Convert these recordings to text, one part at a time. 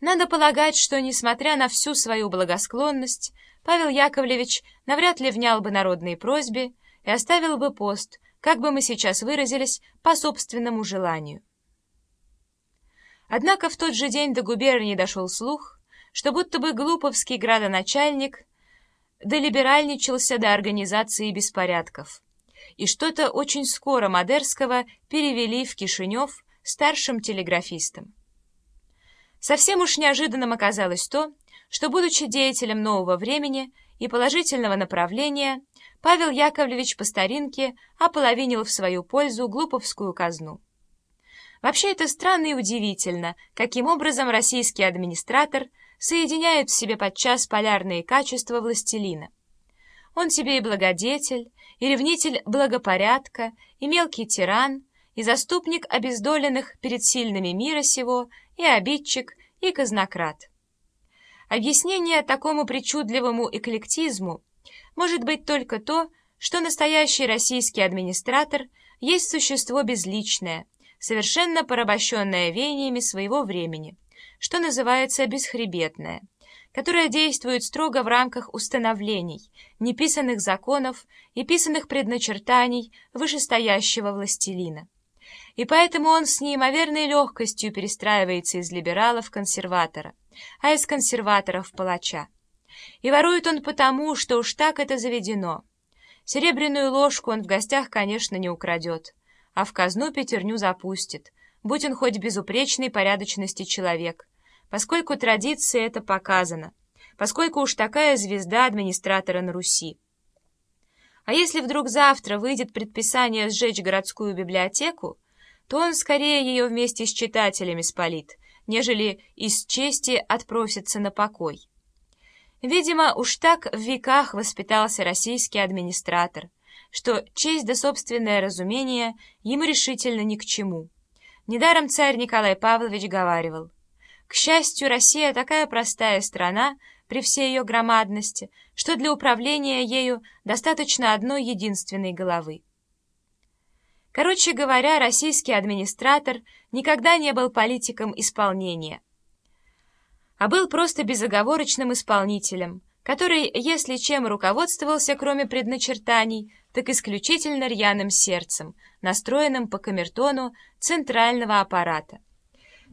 Надо полагать, что, несмотря на всю свою благосклонность, Павел Яковлевич навряд ли внял бы народной просьбе и оставил бы пост, как бы мы сейчас выразились, по собственному желанию. Однако в тот же день до губернии дошел слух, что будто бы глуповский градоначальник долиберальничался до организации беспорядков, и что-то очень скоро Мадерского перевели в Кишинев старшим телеграфистом. Совсем уж неожиданным оказалось то, что, будучи деятелем нового времени и положительного направления, Павел Яковлевич по старинке ополовинил в свою пользу глуповскую казну. Вообще это странно и удивительно, каким образом российский администратор соединяет в себе подчас полярные качества властелина. Он себе и благодетель, и ревнитель благопорядка, и мелкий тиран, и заступник обездоленных перед сильными мира сего, и обидчик, и казнократ. Объяснение такому причудливому эклектизму может быть только то, что настоящий российский администратор есть существо безличное, совершенно порабощенное веяниями своего времени, что называется бесхребетное, которое действует строго в рамках установлений, неписанных законов и писанных предначертаний вышестоящего властелина. И поэтому он с неимоверной легкостью перестраивается из либерала в консерватора, а из консерваторов в палача. И ворует он потому, что уж так это заведено. Серебряную ложку он в гостях, конечно, не украдет, а в казну пятерню запустит, будь он хоть безупречной порядочности человек, поскольку традиция это показана, поскольку уж такая звезда администратора на Руси. А если вдруг завтра выйдет предписание сжечь городскую библиотеку, то он скорее ее вместе с читателями спалит, нежели из чести отпросится на покой. Видимо, уж так в веках воспитался российский администратор, что честь да собственное разумение ему решительно ни к чему. Недаром царь Николай Павлович говаривал, «К счастью, Россия такая простая страна при всей ее громадности, что для управления ею достаточно одной единственной головы». Короче говоря, российский администратор никогда не был политиком исполнения, а был просто безоговорочным исполнителем, который, если чем руководствовался, кроме предначертаний, так исключительно рьяным сердцем, настроенным по камертону центрального аппарата.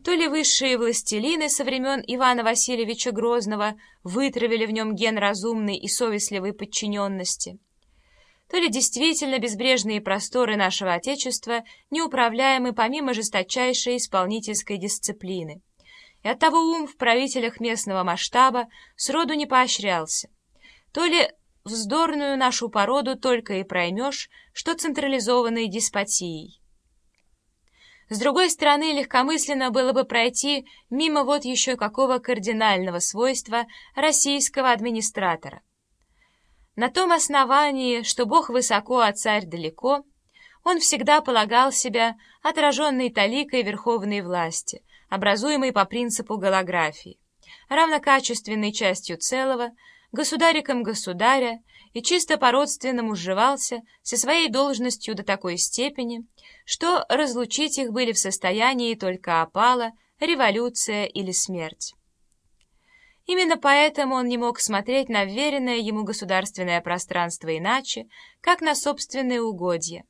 То ли высшие властелины со времен Ивана Васильевича Грозного вытравили в нем ген разумной и совестливой подчиненности – то ли действительно безбрежные просторы нашего Отечества неуправляемы помимо жесточайшей исполнительской дисциплины. И оттого ум в правителях местного масштаба сроду не поощрялся. То ли вздорную нашу породу только и проймешь, что централизованной деспотией. С другой стороны, легкомысленно было бы пройти мимо вот еще какого кардинального свойства российского администратора. На том основании, что Бог высоко, а царь далеко, он всегда полагал себя отраженной таликой верховной власти, образуемой по принципу голографии, равнокачественной частью целого, государиком государя и чисто по-родственному сживался со своей должностью до такой степени, что разлучить их были в состоянии только опала, революция или смерть. Именно поэтому он не мог смотреть на вверенное ему государственное пространство иначе, как на собственные угодья,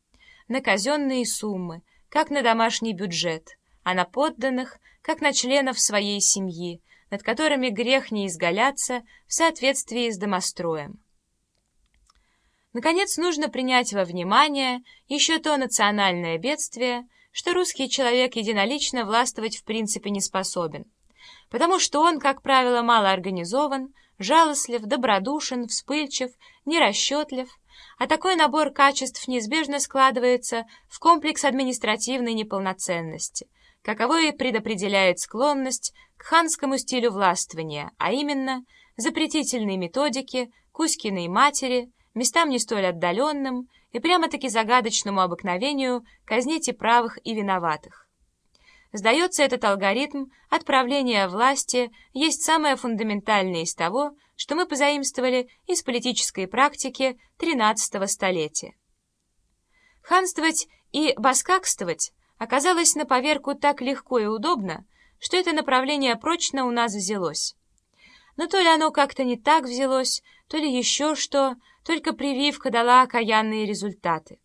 на казенные суммы, как на домашний бюджет, а на подданных, как на членов своей семьи, над которыми грех не изгаляться в соответствии с домостроем. Наконец, нужно принять во внимание еще то национальное бедствие, что русский человек единолично властвовать в принципе не способен – потому что он, как правило, мало организован, жалостлив, добродушен, вспыльчив, нерасчетлив, а такой набор качеств неизбежно складывается в комплекс административной неполноценности, каковой предопределяет склонность к ханскому стилю властвования, а именно запретительной методике, Кузькиной матери, местам не столь отдаленным и прямо-таки загадочному обыкновению казнить и правых, и виноватых. Сдается этот алгоритм отправления власти есть самое фундаментальное из того, что мы позаимствовали из политической практики XIII столетия. Ханствовать и баскакствовать оказалось на поверку так легко и удобно, что это направление прочно у нас взялось. Но то ли оно как-то не так взялось, то ли еще что, только прививка дала окаянные результаты.